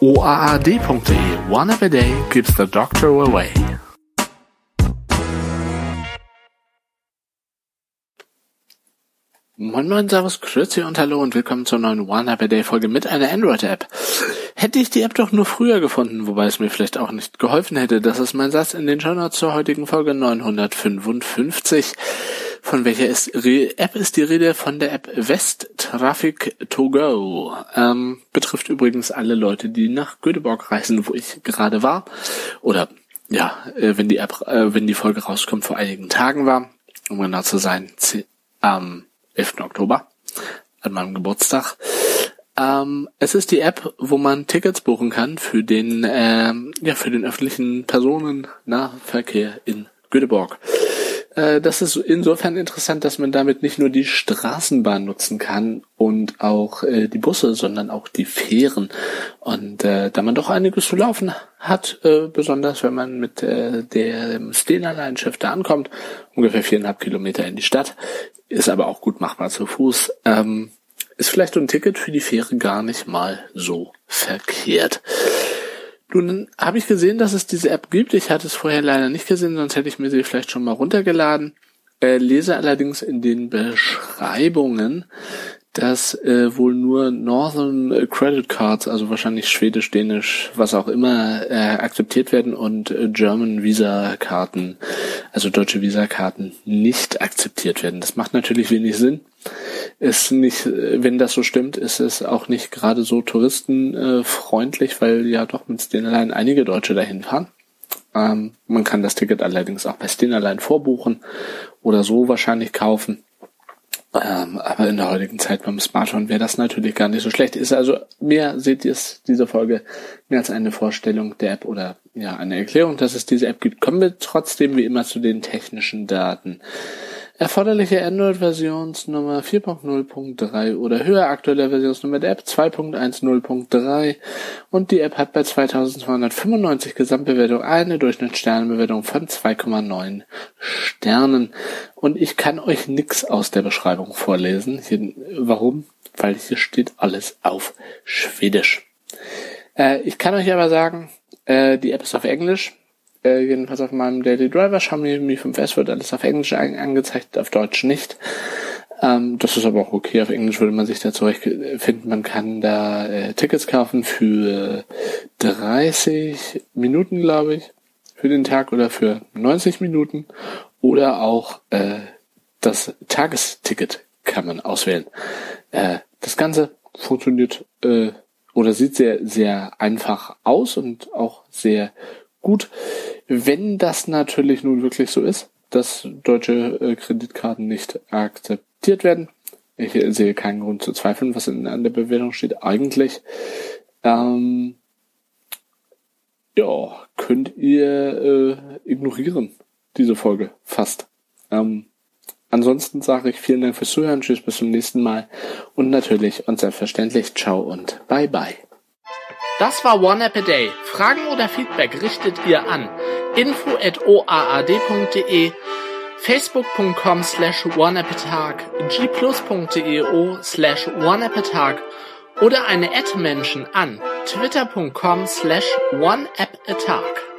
OAAD.de One Every Day keeps the doctor away. Moin Moin, Servus, Grüezi und Hallo und willkommen zur neuen One Every Day Folge mit einer Android-App. Hätte ich die App doch nur früher gefunden, wobei es mir vielleicht auch nicht geholfen hätte. Das ist mein Satz in den Shownotes zur heutigen Folge 955. Von welcher ist, App ist die Rede? Von der App West Traffic to Go. Ähm, betrifft übrigens alle Leute, die nach Göteborg reisen, wo ich gerade war. Oder ja, äh, wenn die App, äh, wenn die Folge rauskommt, vor einigen Tagen war, um genau zu sein, am 11. Oktober, an meinem Geburtstag. Ähm, es ist die App, wo man Tickets buchen kann für den, ähm, ja, für den öffentlichen Personennahverkehr in Göteborg. Äh, das ist insofern interessant, dass man damit nicht nur die Straßenbahn nutzen kann und auch äh, die Busse, sondern auch die Fähren. Und äh, da man doch einiges zu laufen hat, äh, besonders wenn man mit äh, dem Stena Line Schiff da ankommt, ungefähr viereinhalb Kilometer in die Stadt, ist aber auch gut machbar zu Fuß, ähm, ist vielleicht so ein Ticket für die Fähre gar nicht mal so verkehrt. Nun habe ich gesehen, dass es diese App gibt. Ich hatte es vorher leider nicht gesehen, sonst hätte ich mir sie vielleicht schon mal runtergeladen. Äh, lese allerdings in den Beschreibungen, dass äh, wohl nur Northern Credit Cards, also wahrscheinlich Schwedisch, Dänisch, was auch immer, äh, akzeptiert werden und äh, German Visa Karten, also deutsche Visa Karten, nicht akzeptiert werden. Das macht natürlich wenig Sinn. Ist nicht, wenn das so stimmt, ist es auch nicht gerade so touristenfreundlich, weil ja doch mit Stenerline einige Deutsche dahin fahren. Ähm, man kann das Ticket allerdings auch bei Stenerline vorbuchen oder so wahrscheinlich kaufen. Ähm, aber in der heutigen Zeit beim Smartphone wäre das natürlich gar nicht so schlecht. Ist also mehr seht ihr es diese Folge mehr als eine Vorstellung der App oder ja eine Erklärung, dass es diese App gibt. Kommen wir trotzdem wie immer zu den technischen Daten. Erforderliche Android-Versionsnummer 4.0.3 oder höher aktuelle Versionsnummer der App 2.10.3 und die App hat bei 2295 Gesamtbewertung eine Durchschnittssternenbewertung von 2,9 Sternen und ich kann euch nix aus der Beschreibung vorlesen. Hier, warum? Weil hier steht alles auf Schwedisch. Äh, ich kann euch aber sagen, äh, die App ist auf Englisch äh, jedenfalls auf meinem Daily Driver Xiaomi Mi 5S wird alles auf Englisch an angezeigt, auf Deutsch nicht. Ähm, das ist aber auch okay. Auf Englisch würde man sich da zurechtfinden. Man kann da äh, Tickets kaufen für 30 Minuten, glaube ich, für den Tag oder für 90 Minuten oder auch äh, das Tagesticket kann man auswählen. Äh, das Ganze funktioniert äh, oder sieht sehr, sehr einfach aus und auch sehr gut. Wenn das natürlich nun wirklich so ist, dass deutsche äh, Kreditkarten nicht akzeptiert werden, ich sehe keinen Grund zu zweifeln, was in, an der Bewertung steht. Eigentlich, ähm, ja, könnt ihr äh, ignorieren diese Folge fast. Ähm, ansonsten sage ich vielen Dank fürs Zuhören, tschüss, bis zum nächsten Mal und natürlich und selbstverständlich ciao und bye bye. Das war One App a Day. Fragen oder Feedback richtet ihr an info at oaad.de, facebook.com slash oneappatag, gplus.deo slash oneappatag oder eine Ad-Menschen an twitter.com slash oneappatag.